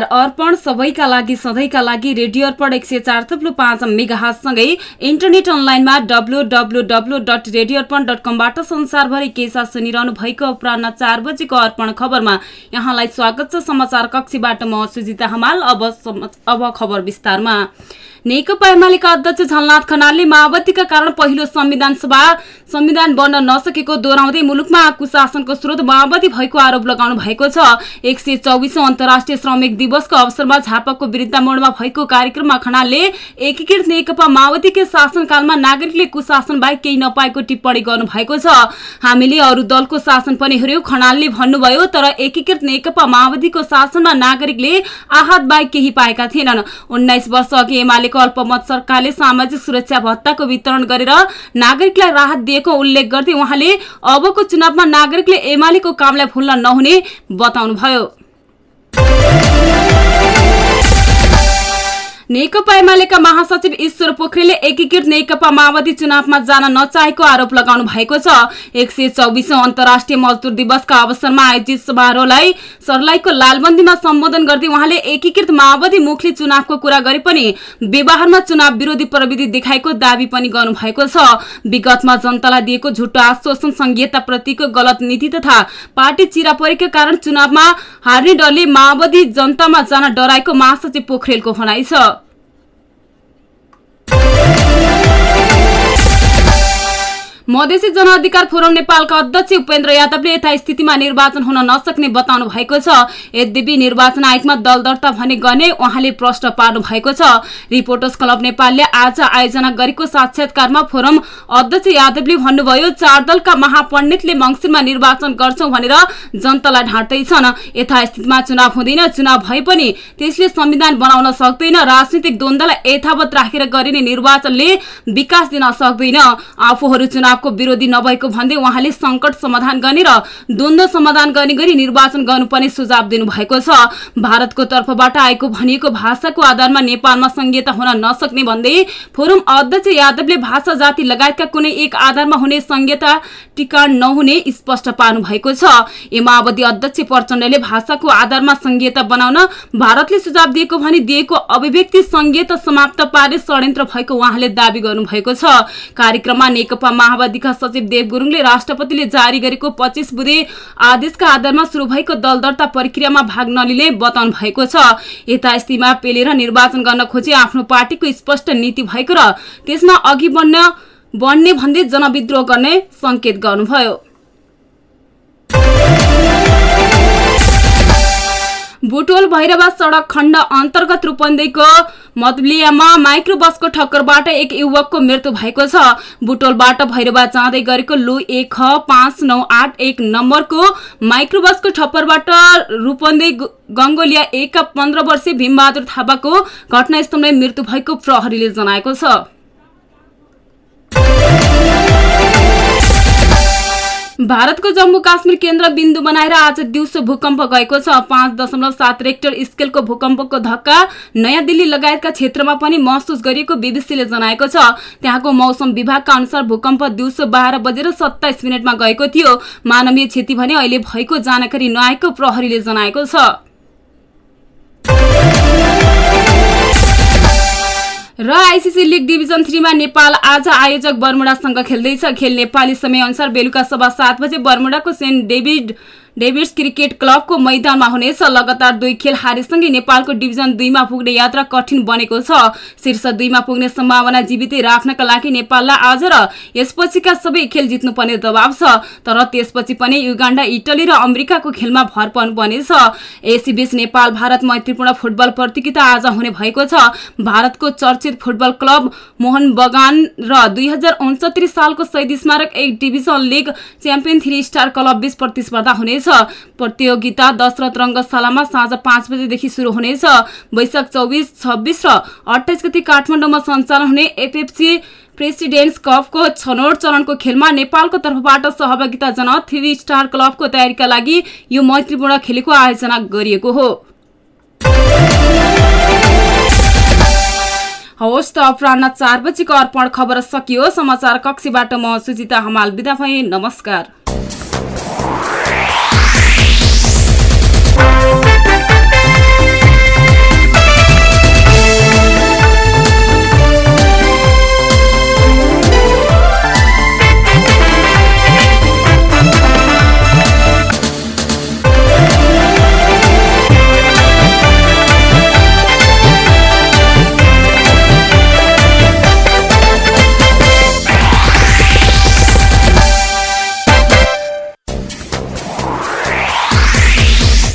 नमस्कार अर्पण सबैका लागि सधैँका लागि रेडियो अर्पण एक सय चार थप्लु पाँच मेगाहासँगै इन्टरनेट अनलाइनमा W W W dot radio Arpan dot कमबाट संसारभरि के साथ सुनिरहनु भएको अपरान्न चार बजेको अर्पण खबरमा। यहाँलाई स्वागत छ समाचार कक्षीबाट। म सुजिता हमाल अब खबर विस्तारमा। नेकपा एमालेका अध्यक्ष झलनाथ खनालले माओवादीका कारण पहिलो संविधान सभा संविधान बन्न नसकेको दोहोऱ्याउँदै मुलुकमा कुशासनको स्रोत माओवादी भएको आरोप लगाउनु भएको छ। एक सय चौबिसौं अन्तर्राष्ट्रिय श्रमिक दिवसको अवसरमा झापाको विरुद्ध मोडमा भएको कार्यक्रममा खनालले एकीकृत नेकपा माओवादीकै शासनकालमा नागरिकले कुशासन बाहेक केही नपाएको टिप्पणी गर्नु भएको छ। हामीले अरू दलको शासन पनि हेर्यौं खनालले भन्नुभयो तर एकीकृत नेकपा माओवादीको शासनमा नागरिकले आहत बाहेक केही पाएका थिएनन्। उन्नाइस वर्ष अघि एमालेको अल्पमत सरकारले सामाजिक सुरक्षा भत्ताको वितरण गरेर नागरिकलाई राहत दिएको उल्लेख गर्दै उहाँले अबको चुनावमा नागरिकले एमालेको कामलाई भुल्न नहुने बताउनुभयो। नेकपा एमालेका महासचिव ईश्वर पोखरेलले एकीकृत नेकपा माओवादी चुनावमा जान नचाहेको आरोप लगाउनु भएको छ। एक सय चौबिसौं अन्तर्राष्ट्रिय मजदुर दिवसका अवसरमा आयोजित समारोहलाई सर्लाहीको लालबन्दीमा सम्बोधन गर्दै उहाँले एकीकृत माओवादी मुखले चुनावको कुरा गरे पनि व्यवहारमा चुनाव विरोधी प्रविधि देखाएको दावी पनि गर्नु भएको छ। विगतमा जनतालाई दिएको झुटो आश्वासन संघीयता प्रतिको गलत नीति तथा पार्टी चिरा परेका कारण चुनावमा हार्ने डरले माओवादी जनतामा जान डराएको महासचिव पोखरेलको भनाइ छ। मधेसी जनअधिकार फोरम नेपालका अध्यक्ष उपेन्द्र यादवले यथास्थितिमा निर्वाचन हुन नसक्ने बताउनु भएको छ। यद्यपि निर्वाचन आयोगमा दल दर्ता भने गर्ने उहाँले प्रश्न पार्नु भएको छ। रिपोर्टर्स क्लब नेपालले आज आयोजना गरेको साक्षात्कारमा फोरम अध्यक्ष यादवले भन्नुभयो चार दलका महापण्डितले मङ्सिरमा निर्वाचन गर्छौं भनेर जनतालाई ढाँट्दैछन्। यथास्थितिमा चुनाव हुँदैन चुनाव भए पनि त्यसले संविधान बनाउन सक्दैन राजनीतिक द्वन्द्वलाई यथावत राखेर गरिने निर्वाचनले विकास दिन सक्दैन। आफूहरू चुनाव चुनावको विरोधी नभएको भन्दै उहाँले संकट समाधान गर्ने र द्वन्द्व समाधान गर्ने गरी निर्वाचन गर्नुपर्ने सुझाव दिनुभएको छ। भारतको तर्फबाट आएको भनिएको भाषाको आधारमा नेपालमा संहिता हुन नसक्ने भन्दै फोरम अध्यक्ष यादवले भाषा जाति लगायतका कुनै एक आधारमा हुने संहिता टिका नहुने स्पष्ट पार्नु भएको छ। माओवादी अध्यक्ष प्रचण्डले भाषाको आधारमा संहिता बनाउन भारतले सुझाव दिएको भनी दिएको अभिव्यक्ति संहिता समाप्त पारे षड्यन्त्र भएको उहाँले दावी गर्नुभएको छ। कार्यक्रममा नेकपा माओवादीका सचिव देव गुरुङले राष्ट्रपतिले जारी गरेको पच्चिस बुधे आदेशका आधारमा शुरू भएको दल दर्ता प्रक्रियामा भाग नलिने बताउनु भएको छ। यता स्थितिमा पेलेर निर्वाचन गर्न खोजे आफ्नो पार्टीको स्पष्ट नीति भएको र त्यसमा अघि बढ्न बढ्ने भन्दै जनविद्रोह गर्ने संकेत गर्नुभयो। बुटोल भैरवा सड़क खण्ड अन्तर्गत रूपन्देहीको मतलियामा माइक्रो बसको ठक्करबाट एक युवकको मृत्यु भएको छ। बुटोलबाट भैरवा जाँदै गरेको लु एक पाँच नौ आठ एक नम्बरको माइक्रो बसको ठप्परबाट रूपन्देही गंगोलिया एकका पन्ध्र वर्षीय भीमबहादुर थापाको घटनास्थलमै मृत्यु भएको प्रहरीले जनाएको छ। भारतको जम्मू काश्मीर केन्द्र बिन्दु बनाएर आज दिउँसो भूकम्प गएको छ। पाँच दशमलव सात रेक्टर स्केलको भूकम्पको धक्का नयाँ दिल्ली लगायतका क्षेत्रमा पनि महसुस गरिएको बीबीसीले जनाएको छ। त्यहाँको मौसम विभागका अनुसार भूकम्प दिउँसो बाह्र बजेर सत्ताइस मिनटमा गएको थियो। मानवीय क्षति भने अहिले भएको जानकारी नआएको प्रहरीले जनाएको छ। र आइसिसी लिग डिभिजन थ्रीमा नेपाल आज आयोजक बर्मुडासँग खेल्दैछ। खेल नेपाली समयअनुसार बेलुका सभा सात बजे बर्मुडाको सेन्ट डेभिड डेभिड्स क्रिकेट क्लबको मैदानमा हुनेछ। लगातार दुई खेल हारेसँगै नेपालको डिभिजन दुईमा पुग्ने यात्रा कठिन बनेको छ। शीर्ष दुईमा पुग्ने सम्भावना जीवितै राख्नका लागि नेपाललाई आज र यसपछिका सबै खेल जित्नुपर्ने दबाव छ। तर त्यसपछि पनि युगाण्डा इटली र अमेरिकाको खेलमा भर पर्नुपर्नेछ यसैबीच नेपाल भारत मैत्रीपूर्ण फुटबल प्रतियोगिता आज हुने भएको छ। भारतको चर्चित फुटबल क्लब मोहन बगान र दुई सालको शहीद स्मारक एक division league champion three star club बीच प्रतिस्पर्धा हुनेछ। प्रतियोगिता दशरथ रङ्गशालामा साँझ पाँच बजेदेखि सुरु हुनेछ। वैशाख चौबिस छब्बिस र अठाइस गति काठमाडौँमा सञ्चालन हुने एफएफसी प्रेसिडेन्ट्स कपको छनौट चरणको खेलमा नेपालको तर्फबाट सहभागिता जन थ्री स्टार क्लबको तयारीका लागि यो मैत्रीपूर्ण खेलको आयोजना गरिएको हो। हवस् त अपराह चार बजीको अर्पण खबर सकियो। समाचार कक्षीबाट म सुजिता हमाल बिदा भएँ नमस्कार।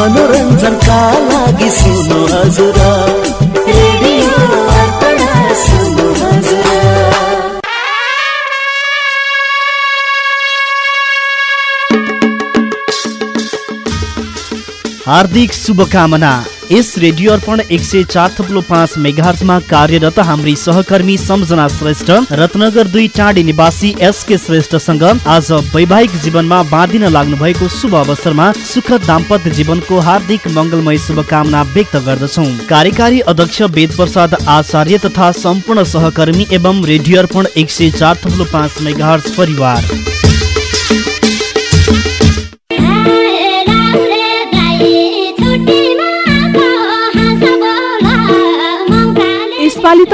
मनोरञ्जनका लागि सुन्नु हजुर हार्दिक शुभकामना यस रेडियो अर्पण एक सय चार थप्लो पाँच मेगाहर्जमा कार्यरत हाम्री सहकर्मी सम्झना श्रेष्ठ रत्नगर दुई टाढी निवासी एसके श्रेष्ठसँग आज वैवाहिक जीवनमा बाँधिन लाग्नु भएको शुभ अवसरमा सुखद दाम्पत्य जीवनको हार्दिक मङ्गलमय शुभकामना व्यक्त गर्दछौ। कार्यकारी अध्यक्ष वेद आचार्य तथा सम्पूर्ण सहकर्मी एवं रेडियो अर्पण एक सय चार थप्लो पाँच मेगाहर्ज परिवार।